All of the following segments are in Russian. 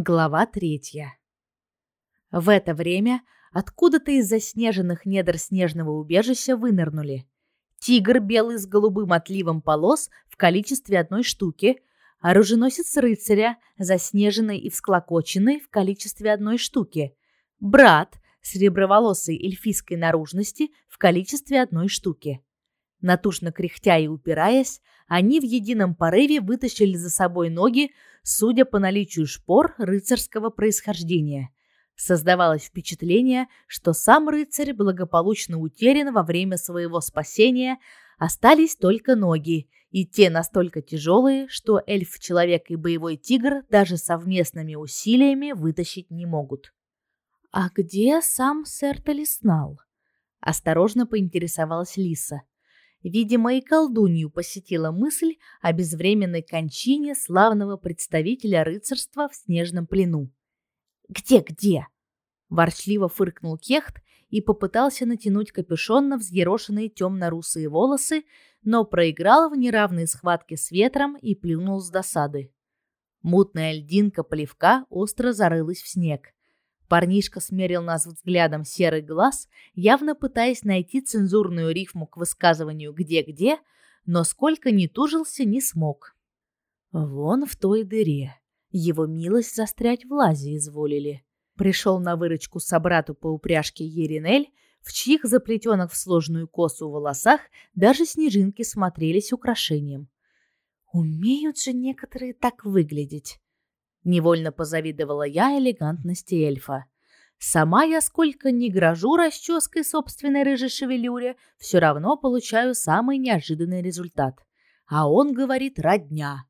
Глава третья. В это время откуда-то из заснеженных недр снежного убежища вынырнули. Тигр белый с голубым отливом полос в количестве одной штуки, оруженосец рыцаря, заснеженный и всклокоченный в количестве одной штуки, брат, среброволосой эльфийской наружности в количестве одной штуки. Натужно кряхтя и упираясь, они в едином порыве вытащили за собой ноги, судя по наличию шпор рыцарского происхождения. Создавалось впечатление, что сам рыцарь благополучно утерян во время своего спасения, остались только ноги, и те настолько тяжелые, что эльф-человек и боевой тигр даже совместными усилиями вытащить не могут. «А где сам сэр Талиснал?» – осторожно поинтересовалась Лиса. Видимо, и колдунью посетила мысль о безвременной кончине славного представителя рыцарства в снежном плену. «Где-где?» – ворчливо фыркнул Кехт и попытался натянуть капюшон на взъерошенные темно-русые волосы, но проиграл в неравной схватке с ветром и плюнул с досады. Мутная льдинка плевка остро зарылась в снег. Парнишка смерил нас взглядом серый глаз, явно пытаясь найти цензурную рифму к высказыванию «где-где», но сколько ни тужился, не смог. Вон в той дыре. Его милость застрять в лазе изволили. Пришел на выручку собрату по упряжке Еринель, в чьих заплетенных в сложную косу волосах даже снежинки смотрелись украшением. Умеют же некоторые так выглядеть. Невольно позавидовала я элегантности эльфа. Сама я сколько ни грожу расческой собственной рыжей шевелюре, все равно получаю самый неожиданный результат. А он говорит родня.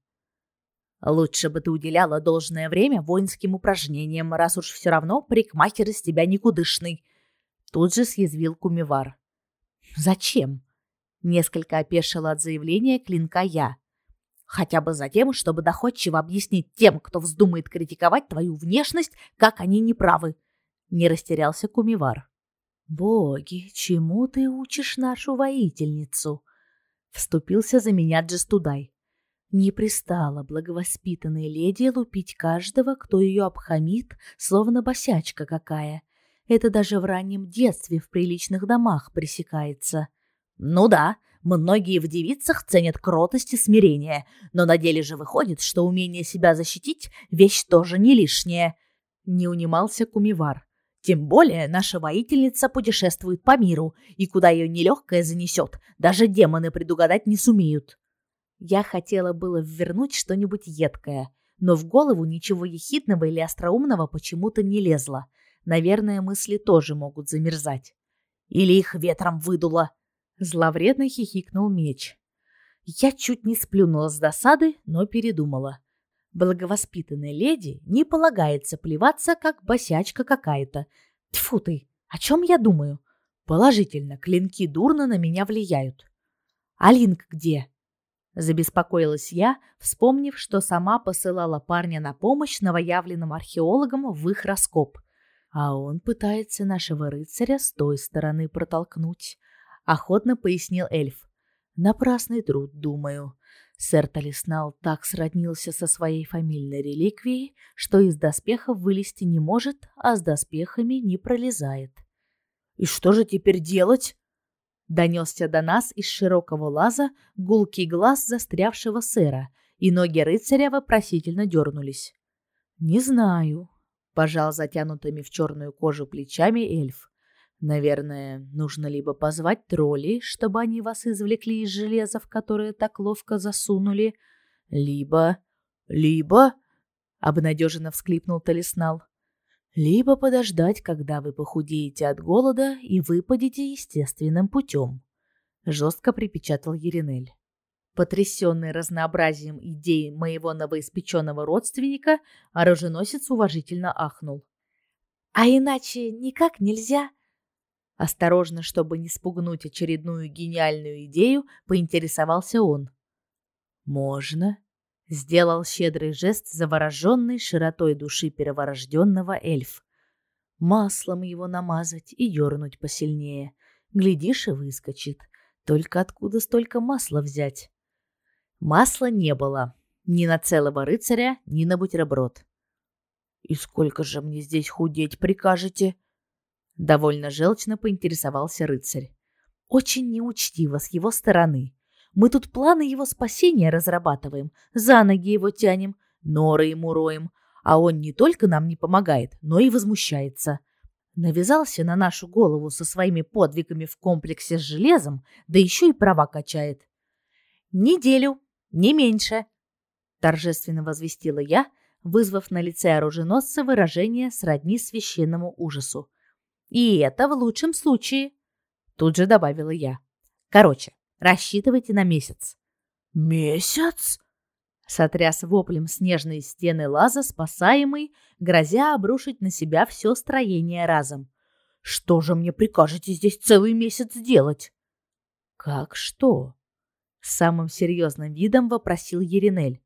Лучше бы ты уделяла должное время воинским упражнениям, раз уж все равно парикмахер из тебя никудышный. Тут же съязвил Кумивар. Зачем? Несколько опешила от заявления клинка я. Хотя бы за тем, чтобы доходчиво объяснить тем, кто вздумает критиковать твою внешность, как они неправы. Не растерялся Кумивар. Боги, чему ты учишь нашу воительницу? Вступился за меня Джестудай. Не пристало благовоспитанной леди лупить каждого, кто ее обхамит, словно босячка какая. Это даже в раннем детстве в приличных домах пресекается. Ну да, Многие в девицах ценят кротость и смирение, но на деле же выходит, что умение себя защитить – вещь тоже не лишняя. Не унимался Кумивар. Тем более наша воительница путешествует по миру, и куда ее нелегкое занесет, даже демоны предугадать не сумеют. Я хотела было ввернуть что-нибудь едкое, но в голову ничего ехидного или остроумного почему-то не лезло. Наверное, мысли тоже могут замерзать. Или их ветром выдуло, Зловредно хихикнул меч. Я чуть не сплюнула с досады, но передумала. Благовоспитанной леди не полагается плеваться, как босячка какая-то. Тьфу ты, о чем я думаю? Положительно, клинки дурно на меня влияют. Алинк где? Забеспокоилась я, вспомнив, что сама посылала парня на помощь новоявленным археологам в их раскоп. А он пытается нашего рыцаря с той стороны протолкнуть охотно пояснил эльф. Напрасный труд, думаю. Сэр Талиснал так сроднился со своей фамильной реликвией, что из доспехов вылезти не может, а с доспехами не пролезает. И что же теперь делать? Донесся до нас из широкого лаза гулкий глаз застрявшего сэра, и ноги рыцаря вопросительно дернулись. Не знаю, пожал затянутыми в черную кожу плечами эльф. Наверное, нужно либо позвать троллей, чтобы они вас извлекли из железа, в которое так ловко засунули, либо... либо... Обнадеженно всклипнул Талиснал. Либо подождать, когда вы похудеете от голода и выпадете естественным путем. Жестко припечатал Еринель. Потрясенный разнообразием идей моего новоиспеченного родственника, оруженосец уважительно ахнул. «А иначе никак нельзя?» Осторожно, чтобы не спугнуть очередную гениальную идею, поинтересовался он. «Можно», — сделал щедрый жест завороженный широтой души перворожденного эльф. «Маслом его намазать и дернуть посильнее. Глядишь, и выскочит. Только откуда столько масла взять?» Масла не было. Ни на целого рыцаря, ни на бутерброд. И сколько же мне здесь худеть прикажете? Довольно желчно поинтересовался рыцарь. Очень неучтиво с его стороны. Мы тут планы его спасения разрабатываем, за ноги его тянем, норы ему роем, а он не только нам не помогает, но и возмущается. Навязался на нашу голову со своими подвигами в комплексе с железом, да еще и права качает. «Неделю, не меньше», — торжественно возвестила я, вызвав на лице оруженосца выражение сродни священному ужасу. «И это в лучшем случае», — тут же добавила я. «Короче, рассчитывайте на месяц». «Месяц?» Сотряс воплем снежные стены лаза, спасаемый, грозя обрушить на себя все строение разом. «Что же мне прикажете здесь целый месяц делать?» «Как что?» С самым серьезным видом вопросил Еринель.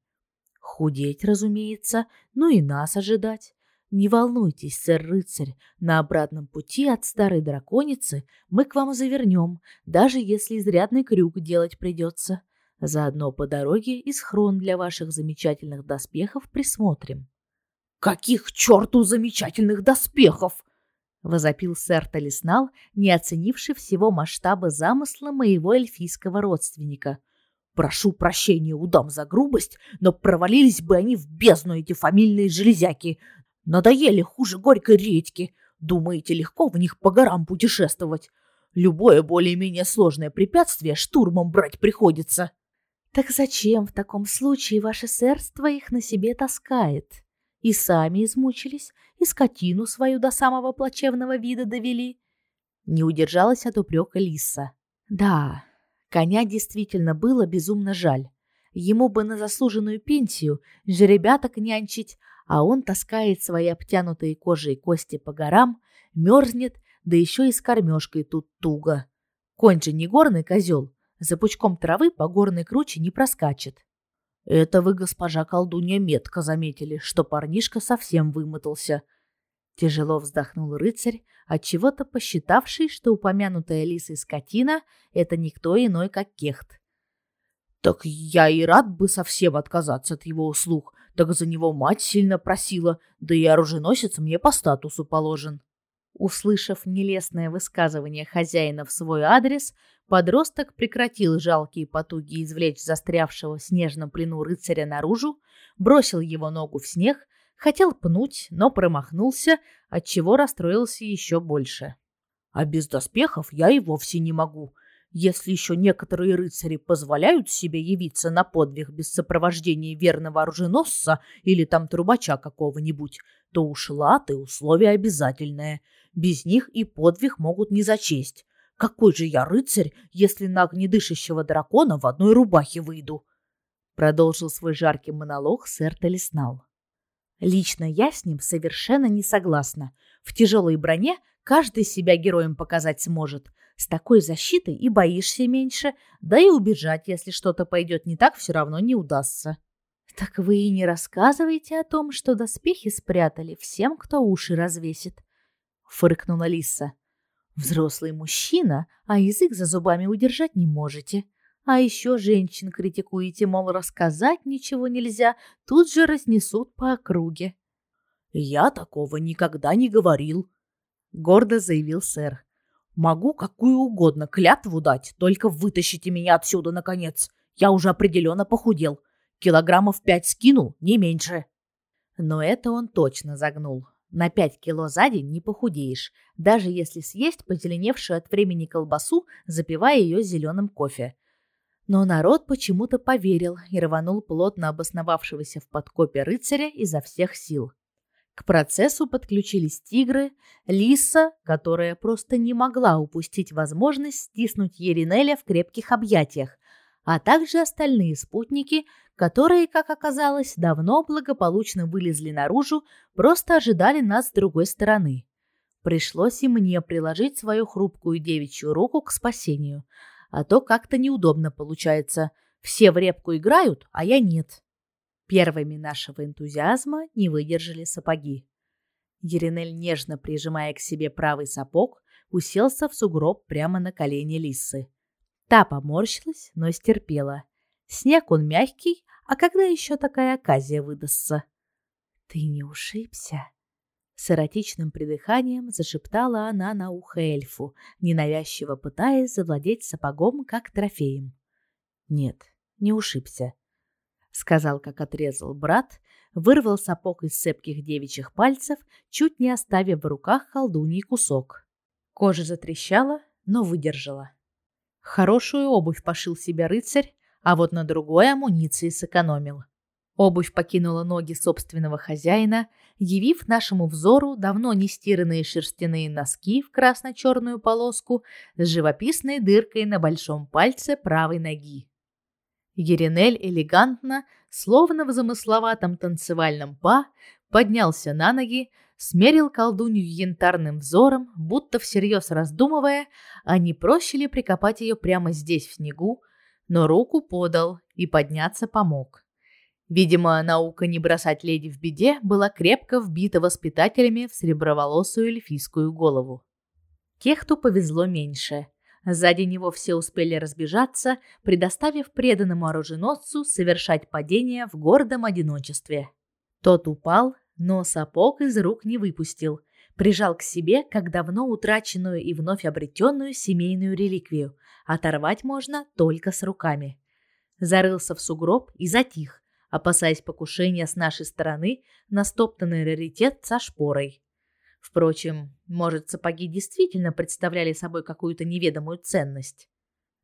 «Худеть, разумеется, ну и нас ожидать. Не волнуйтесь, сэр-рыцарь, на обратном пути от старой драконицы мы к вам завернем, даже если изрядный крюк делать придется. Заодно по дороге и схрон для ваших замечательных доспехов присмотрим. Каких черту замечательных доспехов? возопил сэр Талиснал, не оценивший всего масштаба замысла моего эльфийского родственника. Прошу прощения у дам за грубость, но провалились бы они в бездну эти фамильные железяки. Надоели хуже горькой редьки. Думаете, легко в них по горам путешествовать? Любое более-менее сложное препятствие штурмом брать приходится. Так зачем в таком случае ваше сердство их на себе таскает? И сами измучились, и скотину свою до самого плачевного вида довели. Не удержалась от упрека Лиса. Да, коня действительно было безумно жаль. Ему бы на заслуженную пенсию жеребяток нянчить, а он таскает свои обтянутые кожей кости по горам, мерзнет, да еще и с кормежкой тут туго. Конь же не горный козел, за пучком травы по горной круче не проскачет. Это вы, госпожа колдунья, метко заметили, что парнишка совсем вымотался. Тяжело вздохнул рыцарь, от чего то посчитавший, что упомянутая лисой скотина — это никто иной, как кехт. Так я и рад бы совсем отказаться от его услуг, так за него мать сильно просила, да и оруженосец мне по статусу положен. Услышав нелестное высказывание хозяина в свой адрес, подросток прекратил жалкие потуги извлечь застрявшего в снежном плену рыцаря наружу, бросил его ногу в снег, хотел пнуть, но промахнулся, отчего расстроился еще больше. А без доспехов я и вовсе не могу. Если еще некоторые рыцари позволяют себе явиться на подвиг без сопровождения верного оруженосца или там трубача какого-нибудь, то уж латы условие обязательное — без них и подвиг могут не зачесть. Какой же я рыцарь, если на огнедышащего дракона в одной рубахе выйду? Продолжил свой жаркий монолог сэр Талиснал. Лично я с ним совершенно не согласна. В тяжелой броне каждый себя героем показать сможет. С такой защитой и боишься меньше, да и убежать, если что-то пойдет не так, все равно не удастся. Так вы и не рассказываете о том, что доспехи спрятали всем, кто уши развесит фыркнула Лиса. Взрослый мужчина, а язык за зубами удержать не можете. А еще женщин критикуете, мол, рассказать ничего нельзя, тут же разнесут по округе. Я такого никогда не говорил, гордо заявил сэр. Могу какую угодно клятву дать, только вытащите меня отсюда наконец. Я уже определенно похудел. Килограммов пять скинул, не меньше. Но это он точно загнул. На 5 кило за день не похудеешь, даже если съесть позеленевшую от времени колбасу, запивая ее зеленым кофе. Но народ почему-то поверил и рванул плотно обосновавшегося в подкопе рыцаря изо всех сил. К процессу подключились тигры, лиса, которая просто не могла упустить возможность стиснуть Еринеля в крепких объятиях, а также остальные спутники, которые, как оказалось, давно благополучно вылезли наружу, просто ожидали нас с другой стороны. Пришлось и мне приложить свою хрупкую девичью руку к спасению, а то как-то неудобно получается. Все в репку играют, а я нет. Первыми нашего энтузиазма не выдержали сапоги. Еринель, нежно прижимая к себе правый сапог, уселся в сугроб прямо на колени лисы. Та поморщилась, но стерпела. Снег он мягкий, а когда еще такая оказия выдастся? Ты не ушибся? С эротичным придыханием зашептала она на ухо эльфу, ненавязчиво пытаясь завладеть сапогом как трофеем. Нет, не ушибся, сказал, как отрезал брат, вырвал сапог из цепких девичьих пальцев, чуть не оставив в руках колдуньи кусок. Кожа затрещала, но выдержала. Хорошую обувь пошил себе рыцарь, а вот на другой амуниции сэкономил. Обувь покинула ноги собственного хозяина, явив нашему взору давно не стиранные шерстяные носки в красно-черную полоску с живописной дыркой на большом пальце правой ноги. Еринель элегантно, словно в замысловатом танцевальном па, поднялся на ноги, смерил колдунью янтарным взором, будто всерьез раздумывая, а не проще ли прикопать ее прямо здесь в снегу, но руку подал и подняться помог. Видимо, наука не бросать леди в беде была крепко вбита воспитателями в сереброволосую эльфийскую голову. Кехту повезло меньше. Сзади него все успели разбежаться, предоставив преданному оруженосцу совершать падение в гордом одиночестве. Тот упал, но сапог из рук не выпустил, прижал к себе как давно утраченную и вновь обретенную семейную реликвию. Оторвать можно только с руками. Зарылся в сугроб и затих, опасаясь покушения с нашей стороны на стоптанный раритет со шпорой. Впрочем, может, сапоги действительно представляли собой какую-то неведомую ценность.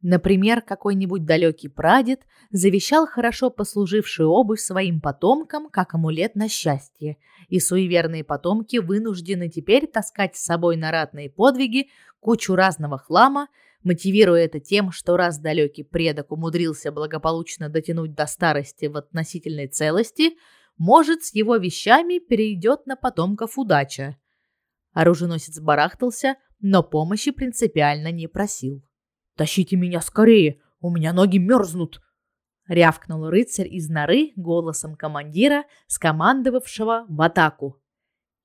Например, какой-нибудь далекий прадед завещал хорошо послужившую обувь своим потомкам как амулет на счастье, и суеверные потомки вынуждены теперь таскать с собой на ратные подвиги кучу разного хлама, мотивируя это тем, что раз далекий предок умудрился благополучно дотянуть до старости в относительной целости, может, с его вещами перейдет на потомков удача. Оруженосец барахтался, но помощи принципиально не просил. «Тащите меня скорее, у меня ноги мерзнут!» рявкнул рыцарь из норы голосом командира, скомандовавшего в атаку.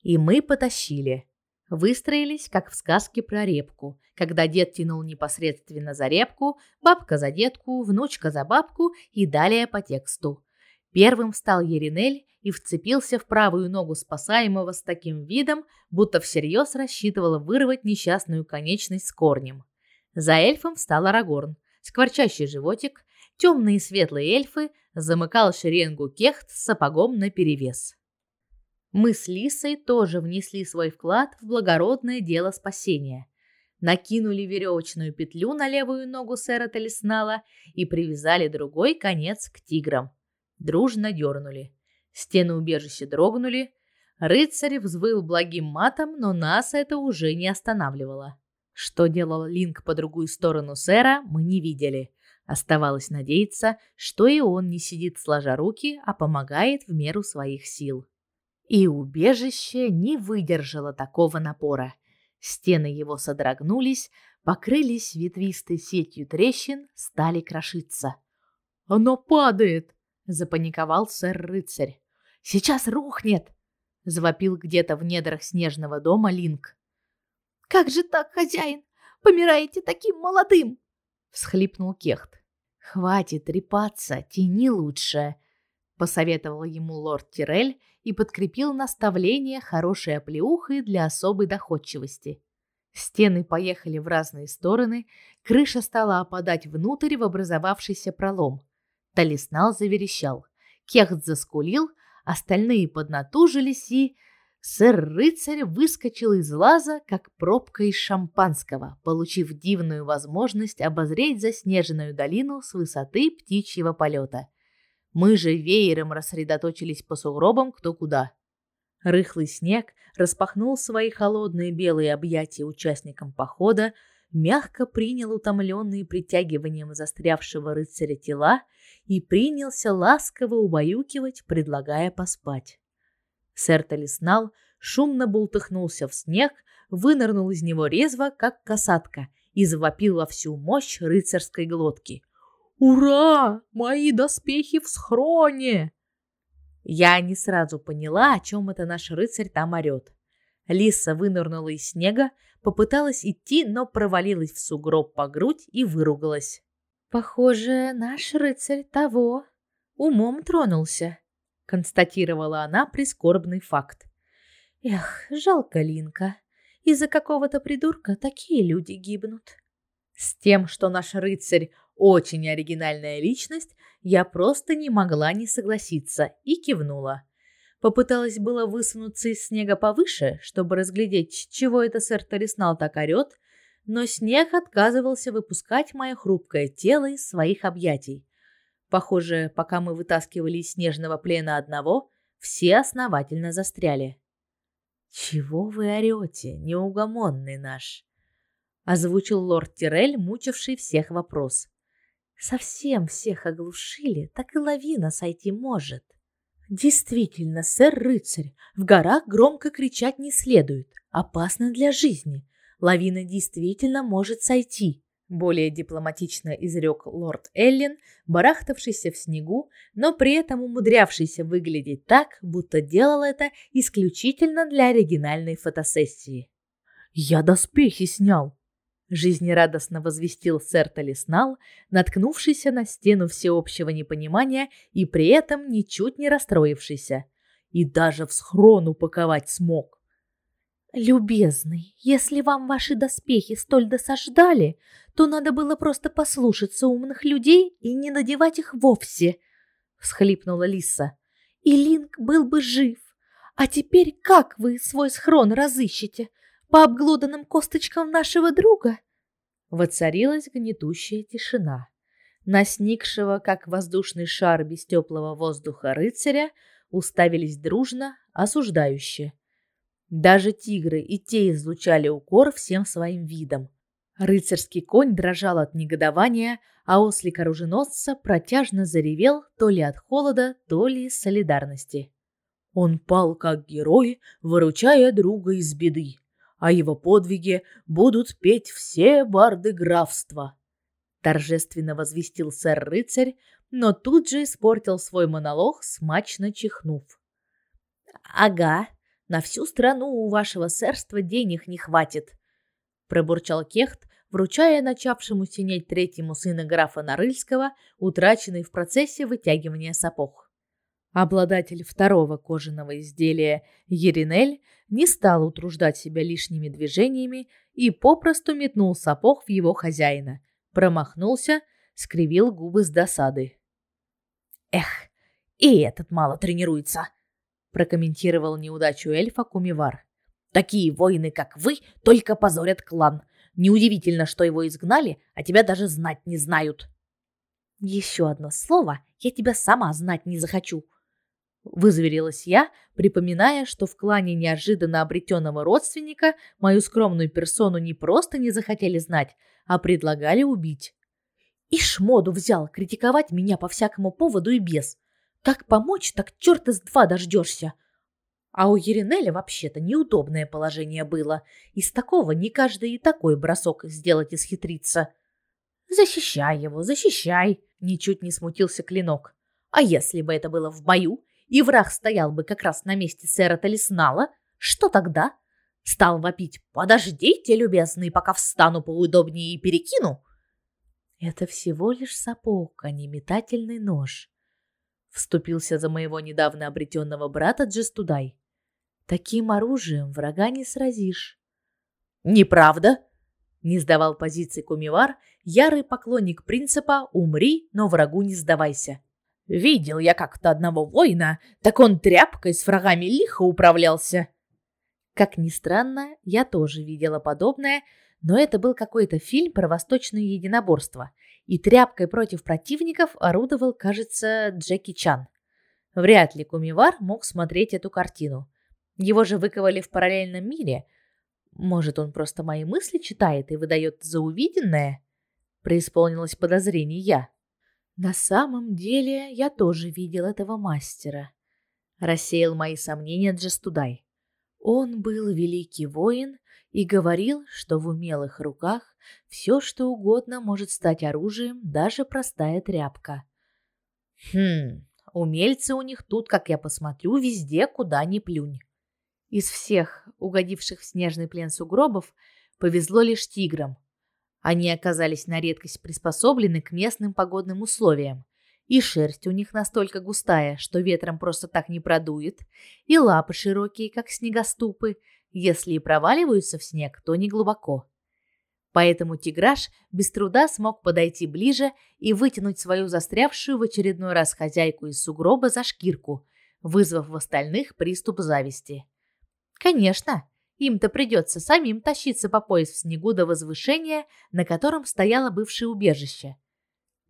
И мы потащили. Выстроились, как в сказке про репку, когда дед тянул непосредственно за репку, бабка за детку, внучка за бабку и далее по тексту. Первым встал Еринель и вцепился в правую ногу спасаемого с таким видом, будто всерьез рассчитывал вырвать несчастную конечность с корнем. За эльфом встал Арагорн, скворчащий животик, темные и светлые эльфы, замыкал шеренгу кехт с сапогом наперевес. Мы с Лисой тоже внесли свой вклад в благородное дело спасения. Накинули веревочную петлю на левую ногу сэра Талиснала и привязали другой конец к тиграм. Дружно дернули. Стены убежища дрогнули. Рыцарь взвыл благим матом, но нас это уже не останавливало. Что делал Линк по другую сторону сэра, мы не видели. Оставалось надеяться, что и он не сидит сложа руки, а помогает в меру своих сил. И убежище не выдержало такого напора. Стены его содрогнулись, покрылись ветвистой сетью трещин, стали крошиться. «Оно падает!» — запаниковал сэр-рыцарь. «Сейчас рухнет!» — завопил где-то в недрах снежного дома Линк. «Как же так, хозяин? Помираете таким молодым!» — всхлипнул Кехт. «Хватит трепаться, тяни лучше!» — посоветовал ему лорд Тирель и подкрепил наставление хорошей оплеухой для особой доходчивости. Стены поехали в разные стороны, крыша стала опадать внутрь в образовавшийся пролом. Талиснал заверещал. Кехт заскулил, остальные поднатужились и... Сэр-рыцарь выскочил из лаза, как пробка из шампанского, получив дивную возможность обозреть заснеженную долину с высоты птичьего полета. Мы же веером рассредоточились по сугробам кто куда. Рыхлый снег распахнул свои холодные белые объятия участникам похода, мягко принял утомленные притягиванием застрявшего рыцаря тела и принялся ласково убаюкивать, предлагая поспать. Сэр Талиснал шумно бултыхнулся в снег, вынырнул из него резво, как касатка, и завопил во всю мощь рыцарской глотки. «Ура! Мои доспехи в схроне!» Я не сразу поняла, о чем это наш рыцарь там орет. Лиса вынырнула из снега, попыталась идти, но провалилась в сугроб по грудь и выругалась. «Похоже, наш рыцарь того умом тронулся», констатировала она прискорбный факт. Эх, жалко Линка. Из-за какого-то придурка такие люди гибнут. С тем, что наш рыцарь очень оригинальная личность, я просто не могла не согласиться и кивнула. Попыталась было высунуться из снега повыше, чтобы разглядеть, чего это сэр Талиснал так орёт, но снег отказывался выпускать мое хрупкое тело из своих объятий. Похоже, пока мы вытаскивали из снежного плена одного, все основательно застряли. «Чего вы орете, неугомонный наш?» — озвучил лорд Тирель, мучивший всех вопрос. «Совсем всех оглушили, так и лавина сойти может». «Действительно, сэр-рыцарь, в горах громко кричать не следует. Опасно для жизни. Лавина действительно может сойти», — более дипломатично изрек лорд Эллен, барахтавшийся в снегу, но при этом умудрявшийся выглядеть так, будто делал это исключительно для оригинальной фотосессии. «Я доспехи снял», жизнерадостно возвестил сэр Талиснал, наткнувшийся на стену всеобщего непонимания и при этом ничуть не расстроившийся. И даже в схрон упаковать смог. «Любезный, если вам ваши доспехи столь досаждали, то надо было просто послушаться умных людей и не надевать их вовсе», — всхлипнула Лиса. «И Линк был бы жив. А теперь как вы свой схрон разыщете? По обглоданным косточкам нашего друга?» Воцарилась гнетущая тишина. На сникшего, как воздушный шар без теплого воздуха рыцаря, уставились дружно, осуждающе. Даже тигры и те излучали укор всем своим видом. Рыцарский конь дрожал от негодования, а ослик оруженосца протяжно заревел то ли от холода, то ли солидарности. Он пал как герой, выручая друга из беды. О его подвиге будут петь все барды графства. Торжественно возвестил сэр-рыцарь, но тут же испортил свой монолог, смачно чихнув. «Ага, на всю страну у вашего сэрства денег не хватит», пробурчал Кехт, вручая начавшему синеть третьему сына графа Нарыльского, утраченный в процессе вытягивания сапог. Обладатель второго кожаного изделия Еринель не стал утруждать себя лишними движениями и попросту метнул сапог в его хозяина, промахнулся, скривил губы с досады. «Эх, и этот мало тренируется», – прокомментировал неудачу эльфа Кумивар. «Такие воины, как вы, только позорят клан. Неудивительно, что его изгнали, а тебя даже знать не знают». «Еще одно слово, я тебя сама знать не захочу», Вызверилась я, припоминая, что в клане неожиданно обретенного родственника мою скромную персону не просто не захотели знать, а предлагали убить. И шмоду взял критиковать меня по всякому поводу и без. Как помочь, так черт из два дождешься. А у Еринеля вообще-то неудобное положение было. Из такого не каждый и такой бросок сделать исхитрится. «Защищай его, защищай!» – ничуть не смутился Клинок. «А если бы это было в бою, и враг стоял бы как раз на месте сэра Талиснала, что тогда? Стал вопить «Подождите, любезный, пока встану поудобнее и перекину». Это всего лишь сапог, а не метательный нож. Вступился за моего недавно обретенного брата Джестудай. Таким оружием врага не сразишь. Неправда, не сдавал позиции Кумивар, ярый поклонник принципа «умри, но врагу не сдавайся». Видел я как-то одного воина, так он тряпкой с врагами лихо управлялся. Как ни странно, я тоже видела подобное, но это был какой-то фильм про восточное единоборство, и тряпкой против противников орудовал, кажется, Джеки Чан. Вряд ли Кумивар мог смотреть эту картину. Его же выковали в параллельном мире. Может, он просто мои мысли читает и выдает за увиденное? Преисполнилось подозрение я. На самом деле, я тоже видел этого мастера. Рассеял мои сомнения Джастудай. Он был великий воин и говорил, что в умелых руках все, что угодно может стать оружием, даже простая тряпка. Хм, умельцы у них тут, как я посмотрю, везде, куда ни плюнь. Из всех угодивших в снежный плен сугробов повезло лишь тиграм. Они оказались на редкость приспособлены к местным погодным условиям. И шерсть у них настолько густая, что ветром просто так не продует, и лапы широкие, как снегоступы, если и проваливаются в снег, то не глубоко. Поэтому тиграш без труда смог подойти ближе и вытянуть свою застрявшую в очередной раз хозяйку из сугроба за шкирку, вызвав в остальных приступ зависти. Конечно, им-то придется самим тащиться по пояс в снегу до возвышения, на котором стояло бывшее убежище.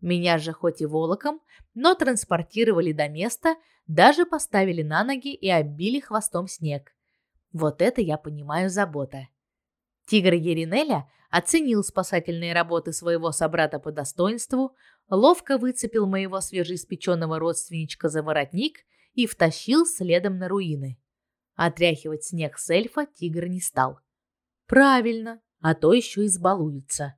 Меня же хоть и волоком, но транспортировали до места, даже поставили на ноги и оббили хвостом снег. Вот это я понимаю забота. Тигр Еринеля оценил спасательные работы своего собрата по достоинству, ловко выцепил моего свежеиспеченного родственничка за воротник и втащил следом на руины. Отряхивать снег с эльфа тигр не стал. Правильно, а то еще избалуется.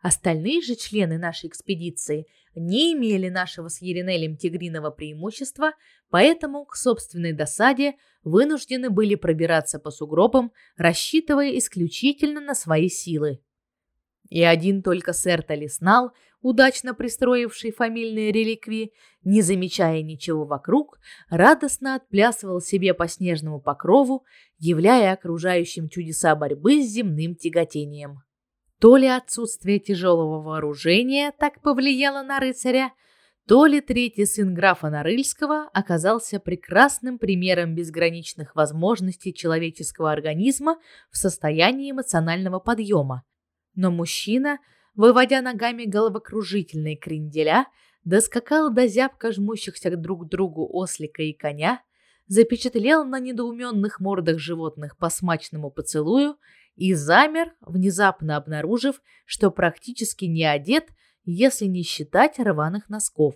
Остальные же члены нашей экспедиции не имели нашего с Еринелем тигриного преимущества, поэтому к собственной досаде вынуждены были пробираться по сугробам, рассчитывая исключительно на свои силы. И один только сэр Талиснал, удачно пристроивший фамильные реликвии, не замечая ничего вокруг, радостно отплясывал себе по снежному покрову, являя окружающим чудеса борьбы с земным тяготением. То ли отсутствие тяжелого вооружения так повлияло на рыцаря, то ли третий сын графа Нарыльского оказался прекрасным примером безграничных возможностей человеческого организма в состоянии эмоционального подъема. Но мужчина, выводя ногами головокружительные кренделя, доскакал до зябко жмущихся друг к другу ослика и коня, запечатлел на недоуменных мордах животных по смачному поцелую и замер, внезапно обнаружив, что практически не одет, если не считать рваных носков.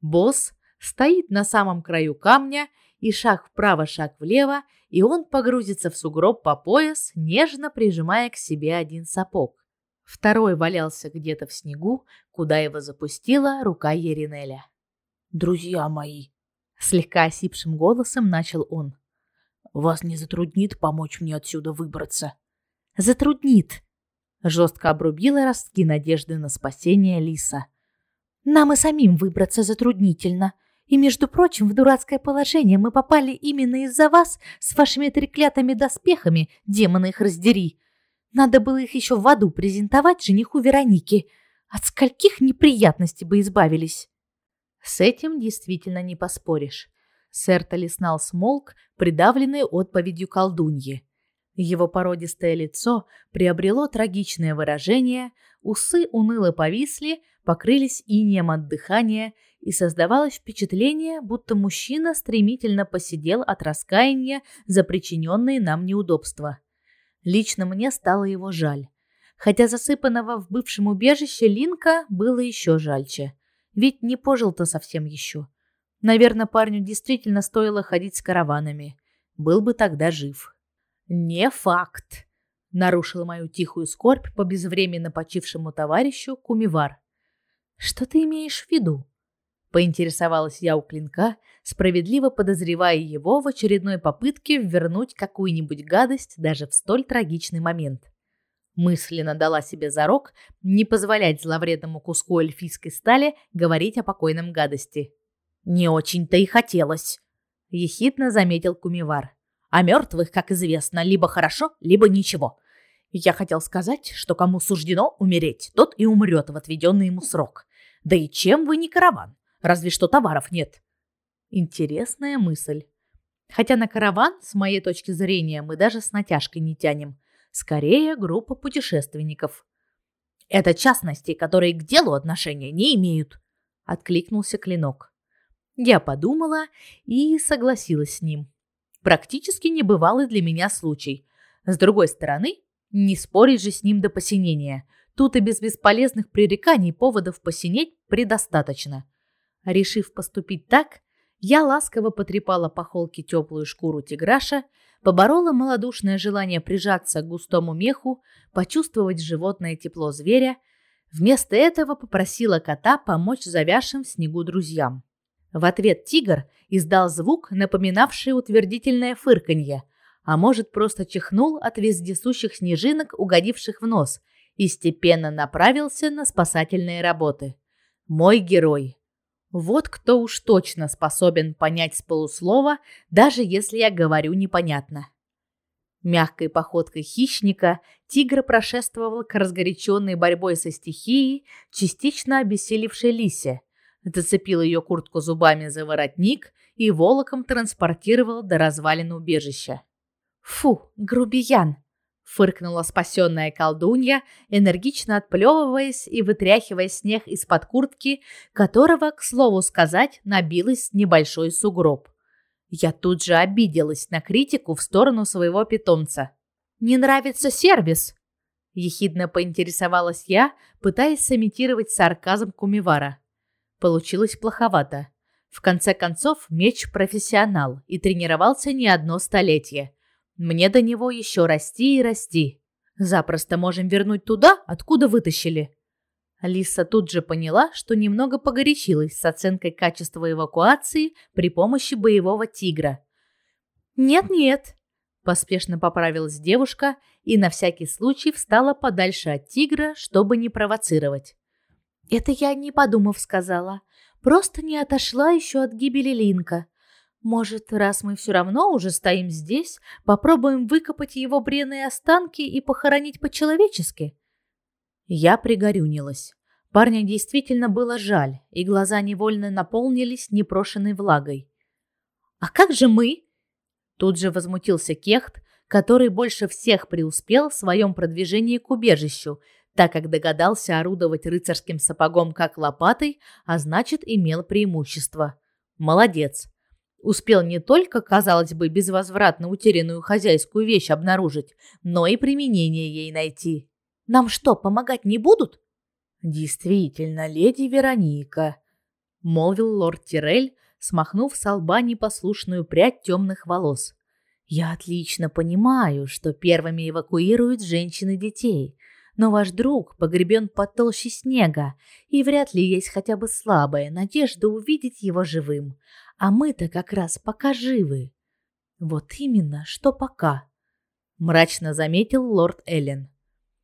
Босс стоит на самом краю камня, и шаг вправо, шаг влево, и он погрузится в сугроб по пояс, нежно прижимая к себе один сапог. Второй валялся где-то в снегу, куда его запустила рука Еринеля. «Друзья мои!» — слегка осипшим голосом начал он. «Вас не затруднит помочь мне отсюда выбраться?» затруднит. Жестко обрубила ростки надежды на спасение Лиса. Нам и самим выбраться затруднительно. И, между прочим, в дурацкое положение мы попали именно из-за вас с вашими треклятыми доспехами, демоны их раздери. Надо было их еще в аду презентовать жениху Вероники. От скольких неприятностей бы избавились. С этим действительно не поспоришь. Сэр Талиснал смолк, придавленный отповедью колдуньи. Его породистое лицо приобрело трагичное выражение, усы уныло повисли, покрылись инеем от дыхания, и создавалось впечатление, будто мужчина стремительно посидел от раскаяния за причиненные нам неудобства. Лично мне стало его жаль. Хотя засыпанного в бывшем убежище Линка было еще жальче. Ведь не пожил-то совсем еще. Наверное, парню действительно стоило ходить с караванами. Был бы тогда жив. Не факт, нарушила мою тихую скорбь по безвременно почившему товарищу Кумивар. Что ты имеешь в виду? Поинтересовалась я у Клинка, справедливо подозревая его в очередной попытке вернуть какую-нибудь гадость даже в столь трагичный момент. Мысленно дала себе зарок не позволять зловредному куску эльфийской стали говорить о покойном гадости. Не очень-то и хотелось, ехидно заметил Кумивар. А мертвых, как известно, либо хорошо, либо ничего. Я хотел сказать, что кому суждено умереть, тот и умрет в отведенный ему срок. Да и чем вы не караван? Разве что товаров нет. Интересная мысль. Хотя на караван, с моей точки зрения, мы даже с натяжкой не тянем. Скорее, группа путешественников. Это частности, которые к делу отношения не имеют, откликнулся Клинок. Я подумала и согласилась с ним. Практически небывалый для меня случай. С другой стороны, не спорить же с ним до посинения. Тут и без бесполезных пререканий поводов посинеть предостаточно. Решив поступить так, я ласково потрепала по холке теплую шкуру тиграша, поборола малодушное желание прижаться к густому меху, почувствовать животное тепло зверя. Вместо этого попросила кота помочь завязшим в снегу друзьям. В ответ тигр издал звук, напоминавший утвердительное фырканье, а может, просто чихнул от вездесущих снежинок, угодивших в нос, и степенно направился на спасательные работы. Мой герой. Вот кто уж точно способен понять с полуслова, даже если я говорю непонятно. Мягкой походкой хищника тигр прошествовал к разгоряченной борьбой со стихией, частично обессилевшей лисе, зацепил ее куртку зубами за воротник и волоком транспортировал до развалин убежища. «Фу, грубиян!» — фыркнула спасенная колдунья, энергично отплевываясь и вытряхивая снег из-под куртки, которого, к слову сказать, набилась небольшой сугроб. Я тут же обиделась на критику в сторону своего питомца. «Не нравится сервис?» Ехидно поинтересовалась я, пытаясь сымитировать сарказм Кумивара. Получилось плоховато. В конце концов, меч профессионал и тренировался не одно столетие. Мне до него еще расти и расти. Запросто можем вернуть туда, откуда вытащили. Алиса тут же поняла, что немного погорячилась с оценкой качества эвакуации при помощи боевого тигра. «Нет-нет», – поспешно поправилась девушка и на всякий случай встала подальше от тигра, чтобы не провоцировать. «Это я, не подумав, сказала. Просто не отошла еще от гибели Линка. Может, раз мы все равно уже стоим здесь, попробуем выкопать его бренные останки и похоронить по-человечески?» Я пригорюнилась. Парня действительно было жаль, и глаза невольно наполнились непрошенной влагой. «А как же мы?» Тут же возмутился Кехт, который больше всех преуспел в своем продвижении к убежищу, так как догадался орудовать рыцарским сапогом как лопатой, а значит, имел преимущество. Молодец. Успел не только, казалось бы, безвозвратно утерянную хозяйскую вещь обнаружить, но и применение ей найти. Нам что, помогать не будут? Действительно, леди Вероника, молвил лорд Тирель, смахнув с лба непослушную прядь темных волос. Я отлично понимаю, что первыми эвакуируют женщин и детей, но ваш друг погребен под толщей снега, и вряд ли есть хотя бы слабая надежда увидеть его живым. А мы-то как раз пока живы. Вот именно, что пока, мрачно заметил лорд Эллен.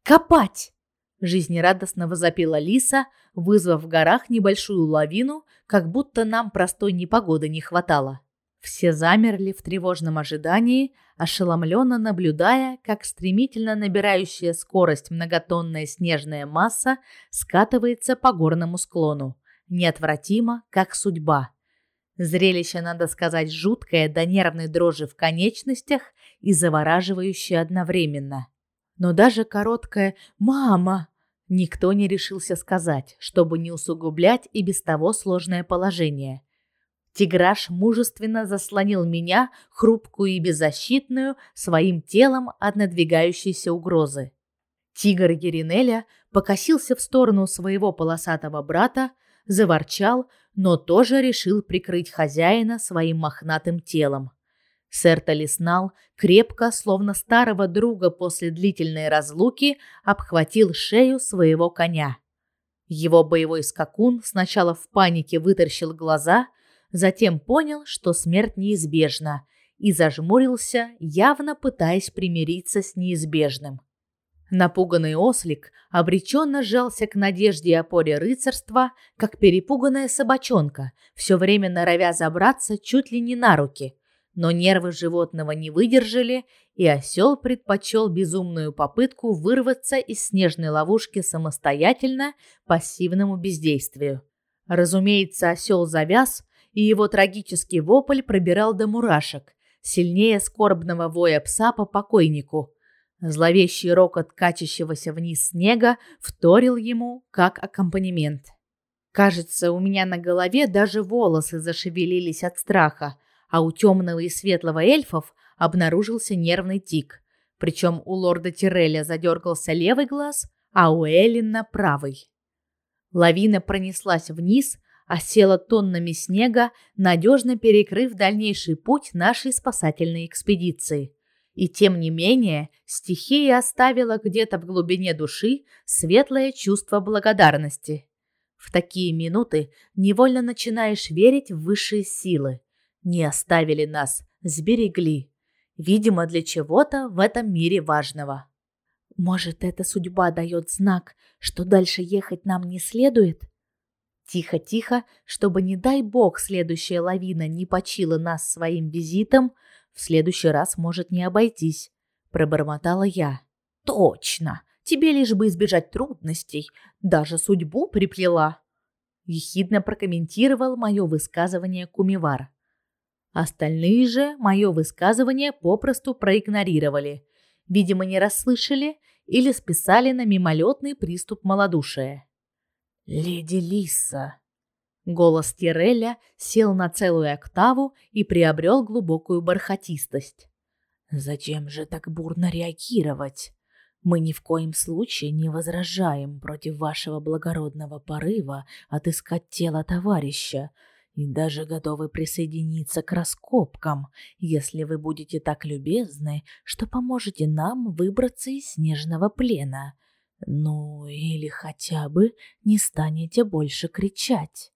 Копать! Жизнерадостно возопила Лиса, вызвав в горах небольшую лавину, как будто нам простой непогоды не хватало. Все замерли в тревожном ожидании, ошеломленно наблюдая, как стремительно набирающая скорость многотонная снежная масса скатывается по горному склону, неотвратимо, как судьба. Зрелище, надо сказать, жуткое до нервной дрожи в конечностях и завораживающее одновременно. Но даже короткое «мама» никто не решился сказать, чтобы не усугублять и без того сложное положение. Тиграш мужественно заслонил меня, хрупкую и беззащитную, своим телом от надвигающейся угрозы. Тигр Еринеля покосился в сторону своего полосатого брата, заворчал, но тоже решил прикрыть хозяина своим мохнатым телом. Сэр Талиснал крепко, словно старого друга после длительной разлуки, обхватил шею своего коня. Его боевой скакун сначала в панике вытаращил глаза, затем понял, что смерть неизбежна, и зажмурился, явно пытаясь примириться с неизбежным. Напуганный ослик обреченно сжался к надежде и опоре рыцарства, как перепуганная собачонка, все время норовя забраться чуть ли не на руки – но нервы животного не выдержали, и осел предпочел безумную попытку вырваться из снежной ловушки самостоятельно пассивному бездействию. Разумеется, осел завяз, и его трагический вопль пробирал до мурашек, сильнее скорбного воя пса по покойнику. Зловещий рокот катящегося вниз снега вторил ему как аккомпанемент. Кажется, у меня на голове даже волосы зашевелились от страха, а у темного и светлого эльфов обнаружился нервный тик. Причем у лорда Тиреля задергался левый глаз, а у Эллина правый. Лавина пронеслась вниз, осела тоннами снега, надежно перекрыв дальнейший путь нашей спасательной экспедиции. И тем не менее, стихия оставила где-то в глубине души светлое чувство благодарности. В такие минуты невольно начинаешь верить в высшие силы, не оставили нас, сберегли. Видимо, для чего-то в этом мире важного. Может, эта судьба дает знак, что дальше ехать нам не следует? Тихо-тихо, чтобы, не дай бог, следующая лавина не почила нас своим визитом, в следующий раз может не обойтись, пробормотала я. Точно. Тебе лишь бы избежать трудностей, даже судьбу приплела. Ехидно прокомментировал мое высказывание Кумивар. Остальные же мое высказывание попросту проигнорировали. Видимо, не расслышали или списали на мимолетный приступ малодушия. «Леди Лиса!» Голос Тиреля сел на целую октаву и приобрел глубокую бархатистость. «Зачем же так бурно реагировать? Мы ни в коем случае не возражаем против вашего благородного порыва отыскать тело товарища и даже готовы присоединиться к раскопкам, если вы будете так любезны, что поможете нам выбраться из снежного плена. Ну, или хотя бы не станете больше кричать.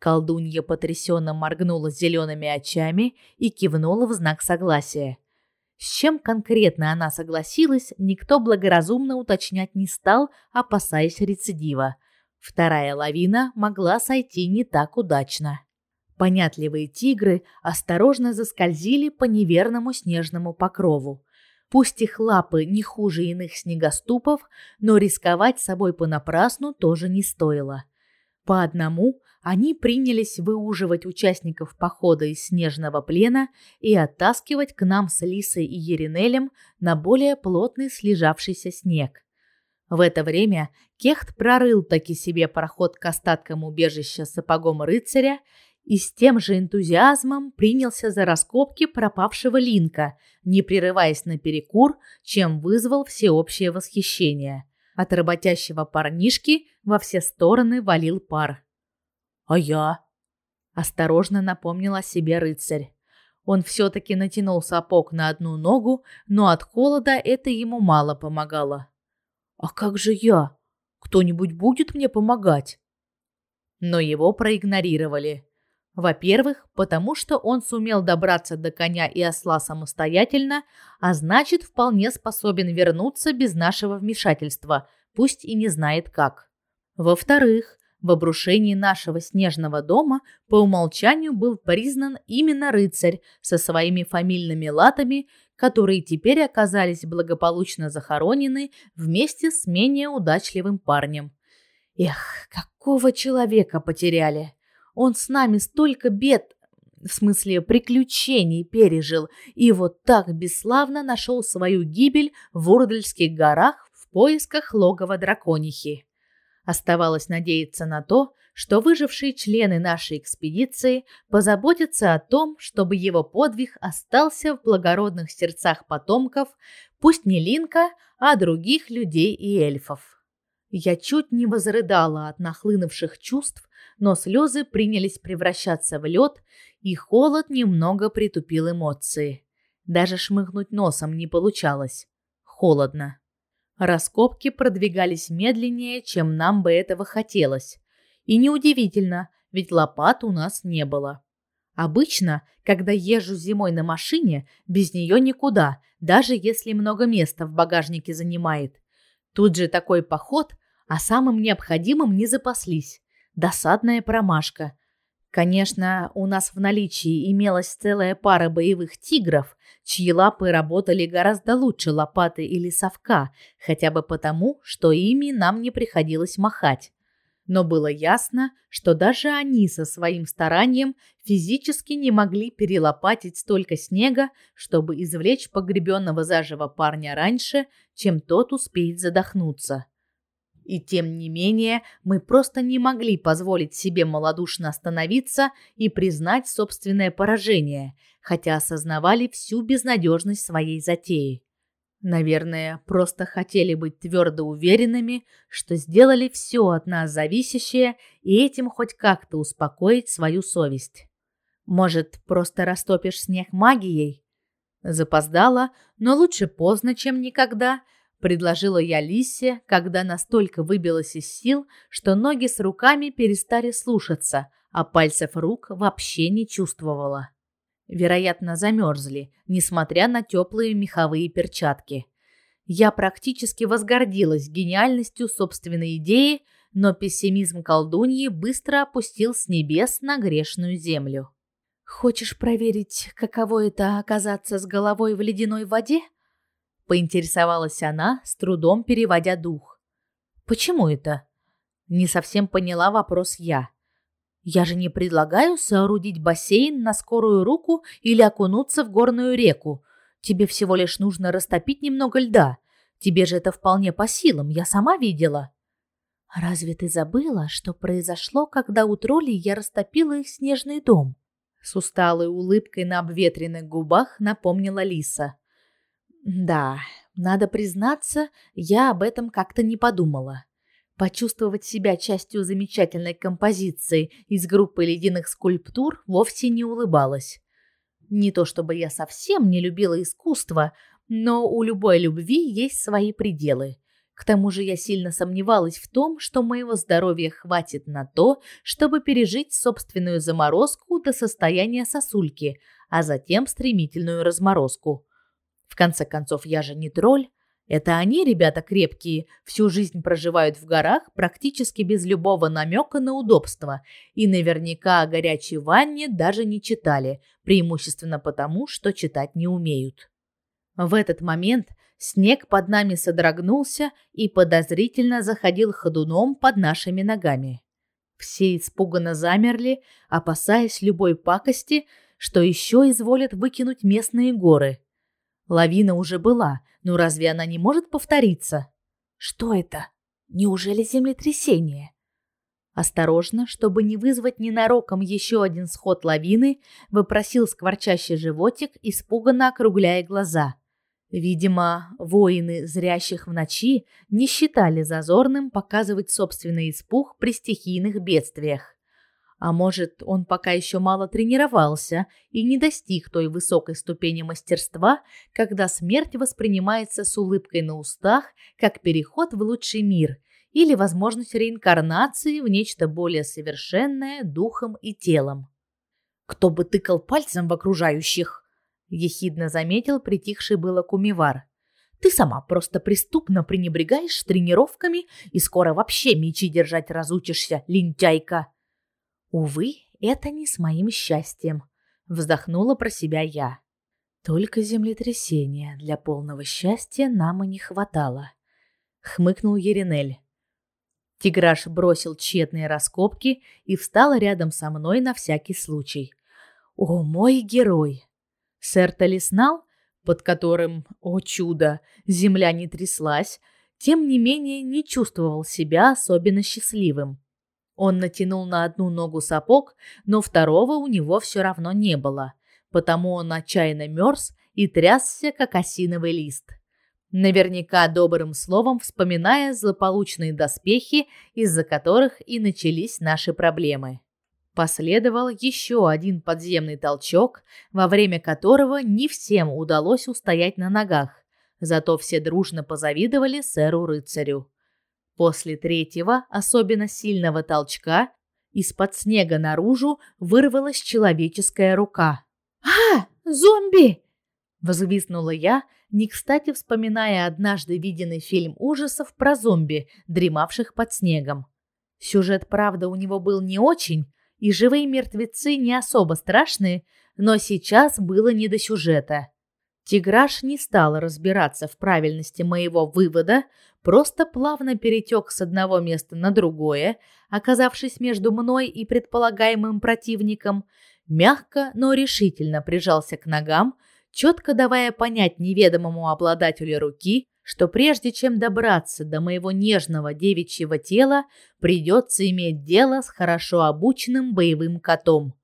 Колдунья потрясенно моргнула зелеными очами и кивнула в знак согласия. С чем конкретно она согласилась, никто благоразумно уточнять не стал, опасаясь рецидива. Вторая лавина могла сойти не так удачно. Понятливые тигры осторожно заскользили по неверному снежному покрову. Пусть их лапы не хуже иных снегоступов, но рисковать собой понапрасну тоже не стоило. По одному они принялись выуживать участников похода из снежного плена и оттаскивать к нам с Лисой и Еринелем на более плотный слежавшийся снег. В это время Кехт прорыл таки себе проход к остаткам убежища сапогом рыцаря и с тем же энтузиазмом принялся за раскопки пропавшего Линка, не прерываясь на перекур, чем вызвал всеобщее восхищение. От работящего парнишки во все стороны валил пар. «А я?» – осторожно напомнил о себе рыцарь. Он все-таки натянул сапог на одну ногу, но от холода это ему мало помогало. «А как же я? Кто-нибудь будет мне помогать?» Но его проигнорировали. Во-первых, потому что он сумел добраться до коня и осла самостоятельно, а значит, вполне способен вернуться без нашего вмешательства, пусть и не знает как. Во-вторых, в обрушении нашего снежного дома по умолчанию был признан именно рыцарь со своими фамильными латами, которые теперь оказались благополучно захоронены вместе с менее удачливым парнем. Эх, какого человека потеряли! Он с нами столько бед, в смысле приключений пережил, и вот так бесславно нашел свою гибель в Урдальских горах в поисках логова драконихи. Оставалось надеяться на то, что выжившие члены нашей экспедиции позаботятся о том, чтобы его подвиг остался в благородных сердцах потомков, пусть не Линка, а других людей и эльфов. Я чуть не возрыдала от нахлынувших чувств, но слезы принялись превращаться в лед, и холод немного притупил эмоции. Даже шмыгнуть носом не получалось. Холодно. Раскопки продвигались медленнее, чем нам бы этого хотелось. И неудивительно, ведь лопат у нас не было. Обычно, когда езжу зимой на машине, без нее никуда, даже если много места в багажнике занимает. Тут же такой поход, а самым необходимым не запаслись. Досадная промашка. Конечно, у нас в наличии имелась целая пара боевых тигров, чьи лапы работали гораздо лучше лопаты или совка, хотя бы потому, что ими нам не приходилось махать. Но было ясно, что даже они со своим старанием физически не могли перелопатить столько снега, чтобы извлечь погребенного заживо парня раньше, чем тот успеет задохнуться. И тем не менее, мы просто не могли позволить себе малодушно остановиться и признать собственное поражение, хотя осознавали всю безнадежность своей затеи. Наверное, просто хотели быть твердо уверенными, что сделали все от нас зависящее и этим хоть как-то успокоить свою совесть. Может, просто растопишь снег магией? Запоздала, но лучше поздно, чем никогда – предложила я Лисе, когда настолько выбилась из сил, что ноги с руками перестали слушаться, а пальцев рук вообще не чувствовала. Вероятно, замерзли, несмотря на теплые меховые перчатки. Я практически возгордилась гениальностью собственной идеи, но пессимизм колдуньи быстро опустил с небес на грешную землю. Хочешь проверить, каково это оказаться с головой в ледяной воде? Поинтересовалась она, с трудом переводя дух. Почему это? Не совсем поняла вопрос я. Я же не предлагаю соорудить бассейн на скорую руку или окунуться в горную реку. Тебе всего лишь нужно растопить немного льда. Тебе же это вполне по силам, я сама видела. Разве ты забыла, что произошло, когда у троллей я растопила их снежный дом? С усталой улыбкой на обветренных губах напомнила Лиса. Да, надо признаться, я об этом как-то не подумала. Почувствовать себя частью замечательной композиции из группы ледяных скульптур вовсе не улыбалась. Не то чтобы я совсем не любила искусство, но у любой любви есть свои пределы. К тому же я сильно сомневалась в том, что моего здоровья хватит на то, чтобы пережить собственную заморозку до состояния сосульки, а затем стремительную разморозку. В конце концов, я же не тролль. Это они, ребята крепкие, всю жизнь проживают в горах практически без любого намека на удобство и наверняка о горячей ванне даже не читали, преимущественно потому, что читать не умеют. В этот момент снег под нами содрогнулся и подозрительно заходил ходуном под нашими ногами. Все испуганно замерли, опасаясь любой пакости, что еще изволят выкинуть местные горы. Лавина уже была, но разве она не может повториться? Что это? Неужели землетрясение? Осторожно, чтобы не вызвать ненароком еще один сход лавины, выпросил скворчащий животик, испуганно округляя глаза. Видимо, воины, зрящих в ночи, не считали зазорным показывать собственный испуг при стихийных бедствиях. А может, он пока еще мало тренировался и не достиг той высокой ступени мастерства, когда смерть воспринимается с улыбкой на устах, как переход в лучший мир или возможность реинкарнации в нечто более совершенное духом и телом. Кто бы тыкал пальцем в окружающих, ехидно заметил притихший было кумивар. Ты сама просто преступно пренебрегаешь тренировками и скоро вообще мечи держать разучишься, лентяйка. Увы, это не с моим счастьем, вздохнула про себя я. Только землетрясения для полного счастья нам и не хватало, хмыкнул Еринель. Тиграш бросил тщетные раскопки и встал рядом со мной на всякий случай. О, мой герой! Сэр Талиснал, под которым, о чудо, земля не тряслась, тем не менее не чувствовал себя особенно счастливым. Он натянул на одну ногу сапог, но второго у него все равно не было, потому он отчаянно мерз и трясся, как осиновый лист. Наверняка добрым словом вспоминая злополучные доспехи, из-за которых и начались наши проблемы. Последовал еще один подземный толчок, во время которого не всем удалось устоять на ногах, зато все дружно позавидовали сэру-рыцарю. После третьего, особенно сильного толчка, из-под снега наружу вырвалась человеческая рука. «А, зомби!» – взвизгнула я, не кстати вспоминая однажды виденный фильм ужасов про зомби, дремавших под снегом. Сюжет, правда, у него был не очень, и живые мертвецы не особо страшные, но сейчас было не до сюжета. Тиграш не стал разбираться в правильности моего вывода, просто плавно перетек с одного места на другое, оказавшись между мной и предполагаемым противником, мягко, но решительно прижался к ногам, четко давая понять неведомому обладателю руки, что прежде чем добраться до моего нежного девичьего тела, придется иметь дело с хорошо обученным боевым котом.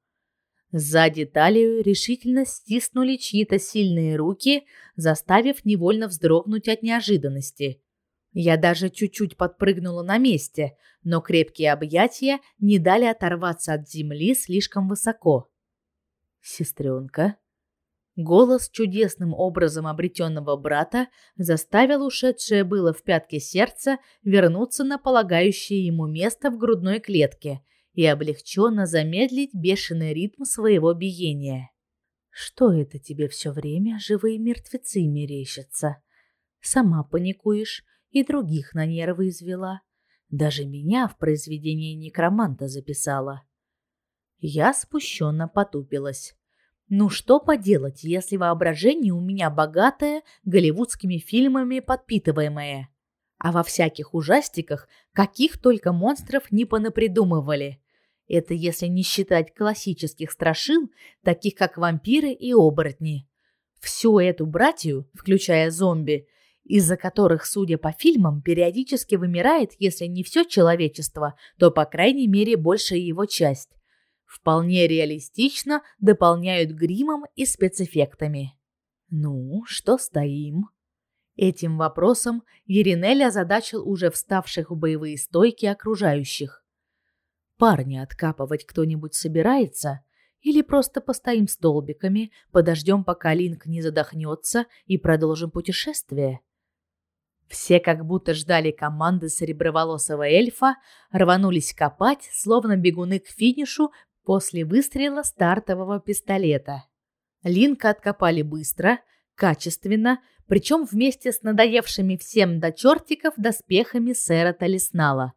Сзади талию решительно стиснули чьи-то сильные руки, заставив невольно вздрогнуть от неожиданности. Я даже чуть-чуть подпрыгнула на месте, но крепкие объятия не дали оторваться от земли слишком высоко. Сестренка. Голос чудесным образом обретенного брата заставил ушедшее было в пятки сердце вернуться на полагающее ему место в грудной клетке – и облегченно замедлить бешеный ритм своего биения. Что это тебе все время живые мертвецы мерещатся? Сама паникуешь и других на нервы извела. Даже меня в произведении некроманта записала. Я спущенно потупилась. Ну что поделать, если воображение у меня богатое, голливудскими фильмами подпитываемое. А во всяких ужастиках каких только монстров не понапридумывали. Это если не считать классических страшил, таких как вампиры и оборотни. Всю эту братью, включая зомби, из-за которых, судя по фильмам, периодически вымирает, если не все человечество, то, по крайней мере, большая его часть, вполне реалистично дополняют гримом и спецэффектами. Ну, что стоим? Этим вопросом Еринель озадачил уже вставших в боевые стойки окружающих. Парня откапывать кто-нибудь собирается? Или просто постоим столбиками, подождем, пока Линк не задохнется и продолжим путешествие? Все как будто ждали команды сереброволосого эльфа, рванулись копать, словно бегуны к финишу после выстрела стартового пистолета. Линка откопали быстро, качественно, причем вместе с надоевшими всем до чертиков доспехами сэра Талиснала.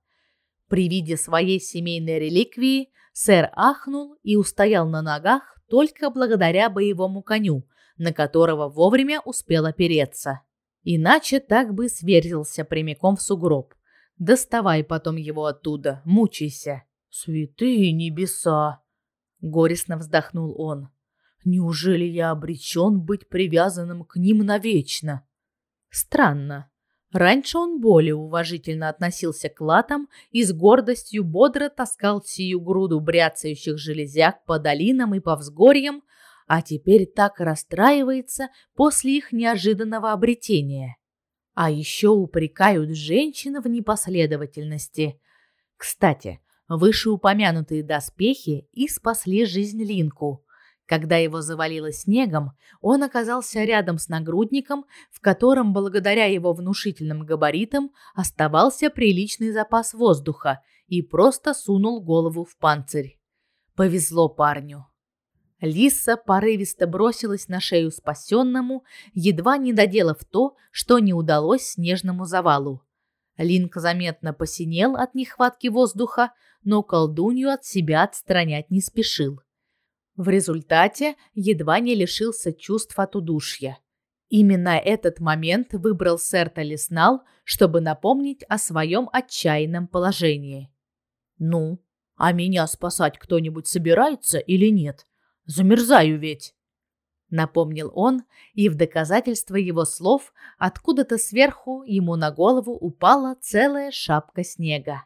При виде своей семейной реликвии сэр ахнул и устоял на ногах только благодаря боевому коню, на которого вовремя успел опереться. Иначе так бы сверзился прямиком в сугроб. Доставай потом его оттуда, мучайся. Святые небеса, горестно вздохнул он. Неужели я обречен быть привязанным к ним навечно? Странно. Раньше он более уважительно относился к латам и с гордостью бодро таскал сию груду бряцающих железяк по долинам и по взгорьям, а теперь так расстраивается после их неожиданного обретения. А еще упрекают женщин в непоследовательности. Кстати, вышеупомянутые доспехи и спасли жизнь Линку. Когда его завалило снегом, он оказался рядом с нагрудником, в котором, благодаря его внушительным габаритам, оставался приличный запас воздуха, и просто сунул голову в панцирь. Повезло парню. Лиса порывисто бросилась на шею спасенному, едва не доделав то, что не удалось снежному завалу. Линк заметно посинел от нехватки воздуха, но колдунью от себя отстранять не спешил. В результате едва не лишился чувств от удушья. Именно этот момент выбрал сэр Талиснал, чтобы напомнить о своем отчаянном положении. «Ну, а меня спасать кто-нибудь собирается или нет? Замерзаю ведь!» Напомнил он, и в доказательство его слов откуда-то сверху ему на голову упала целая шапка снега.